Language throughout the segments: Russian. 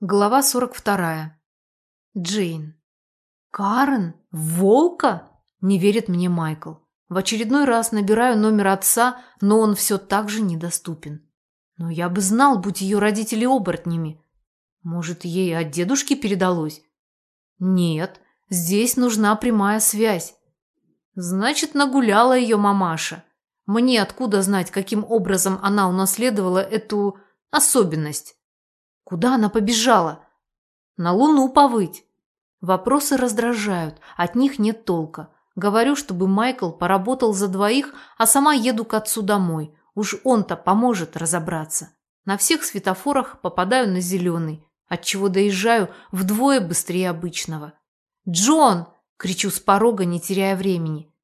Глава 42. Джейн. «Карен? Волка?» – не верит мне Майкл. В очередной раз набираю номер отца, но он все так же недоступен. Но я бы знал, будь ее родители оборотнями. Может, ей от дедушки передалось? Нет, здесь нужна прямая связь. Значит, нагуляла ее мамаша. Мне откуда знать, каким образом она унаследовала эту особенность? Куда она побежала? На луну повыть. Вопросы раздражают, от них нет толка. Говорю, чтобы Майкл поработал за двоих, а сама еду к отцу домой. Уж он-то поможет разобраться. На всех светофорах попадаю на зеленый, отчего доезжаю вдвое быстрее обычного. «Джон!» – кричу с порога, не теряя времени.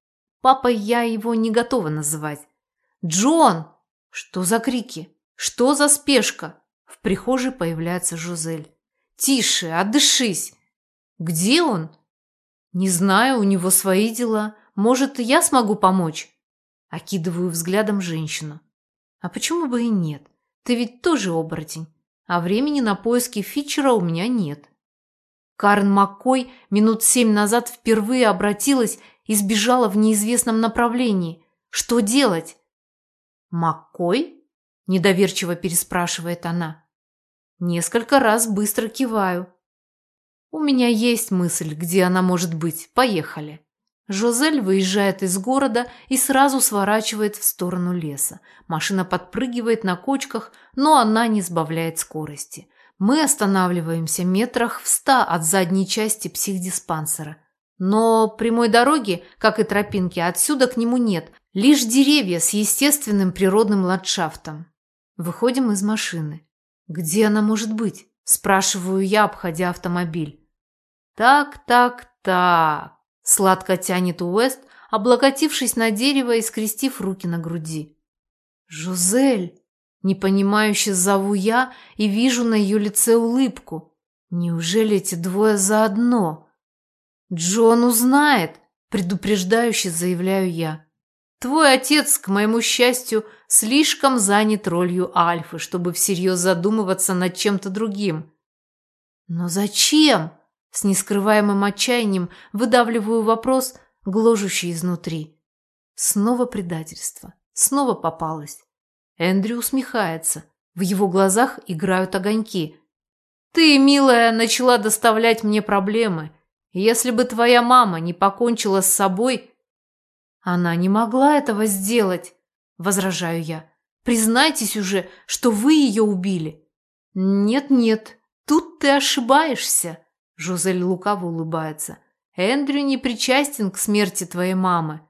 Папой я его не готова называть. «Джон!» Что за крики? Что за спешка? В прихожей появляется Жозель. «Тише, отдышись!» «Где он?» «Не знаю, у него свои дела. Может, я смогу помочь?» Окидываю взглядом женщину. «А почему бы и нет? Ты ведь тоже оборотень, а времени на поиски Фитчера у меня нет». Карен Маккой минут семь назад впервые обратилась и сбежала в неизвестном направлении. Что делать? «Маккой?» – недоверчиво переспрашивает она. Несколько раз быстро киваю. У меня есть мысль, где она может быть. Поехали. Жозель выезжает из города и сразу сворачивает в сторону леса. Машина подпрыгивает на кочках, но она не сбавляет скорости. Мы останавливаемся метрах в ста от задней части психдиспансера. Но прямой дороги, как и тропинки, отсюда к нему нет, лишь деревья с естественным природным ландшафтом. Выходим из машины. «Где она может быть?» – спрашиваю я, обходя автомобиль. «Так, так, так», – сладко тянет Уэст, облокотившись на дерево и скрестив руки на груди. «Жозель!» – непонимающе зову я и вижу на ее лице улыбку. «Неужели эти двое заодно?» «Джон узнает!» – предупреждающе заявляю я. Твой отец, к моему счастью, слишком занят ролью Альфы, чтобы всерьез задумываться над чем-то другим. Но зачем? С нескрываемым отчаянием выдавливаю вопрос, гложущий изнутри. Снова предательство. Снова попалась. Эндрю усмехается. В его глазах играют огоньки. «Ты, милая, начала доставлять мне проблемы. Если бы твоя мама не покончила с собой, «Она не могла этого сделать», – возражаю я. «Признайтесь уже, что вы ее убили». «Нет-нет, тут ты ошибаешься», – Жозель лукаво улыбается. «Эндрю не причастен к смерти твоей мамы».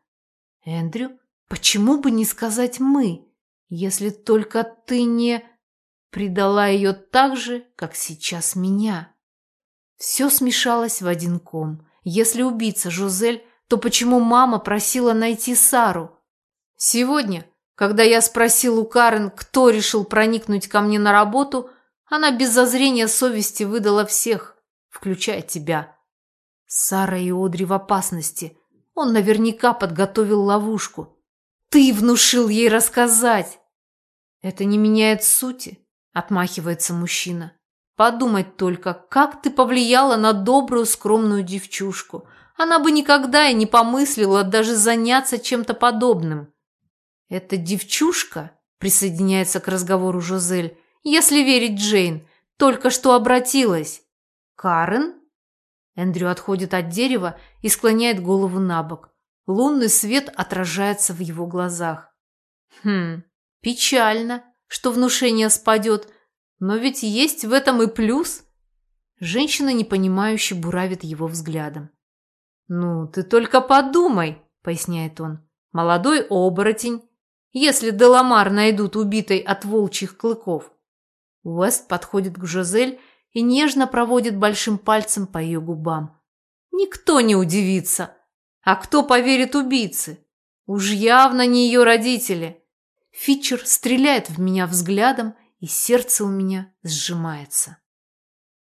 «Эндрю, почему бы не сказать «мы», если только ты не...» предала ее так же, как сейчас меня. Все смешалось в один ком. Если убийца Жозель, то почему мама просила найти Сару? Сегодня, когда я спросил у Карен, кто решил проникнуть ко мне на работу, она без зазрения совести выдала всех, включая тебя. Сара и Одри в опасности. Он наверняка подготовил ловушку. Ты внушил ей рассказать. Это не меняет сути, отмахивается мужчина. Подумать только, как ты повлияла на добрую, скромную девчушку – она бы никогда и не помыслила даже заняться чем-то подобным. «Эта девчушка», – присоединяется к разговору Жозель, «если верить Джейн, только что обратилась». «Карен?» Эндрю отходит от дерева и склоняет голову на бок. Лунный свет отражается в его глазах. Хм, печально, что внушение спадет, но ведь есть в этом и плюс. Женщина непонимающе буравит его взглядом. «Ну, ты только подумай», – поясняет он. «Молодой оборотень. Если Деламар найдут убитой от волчьих клыков». Уэст подходит к Жизель и нежно проводит большим пальцем по ее губам. «Никто не удивится. А кто поверит убийце? Уж явно не ее родители». Фитчер стреляет в меня взглядом, и сердце у меня сжимается.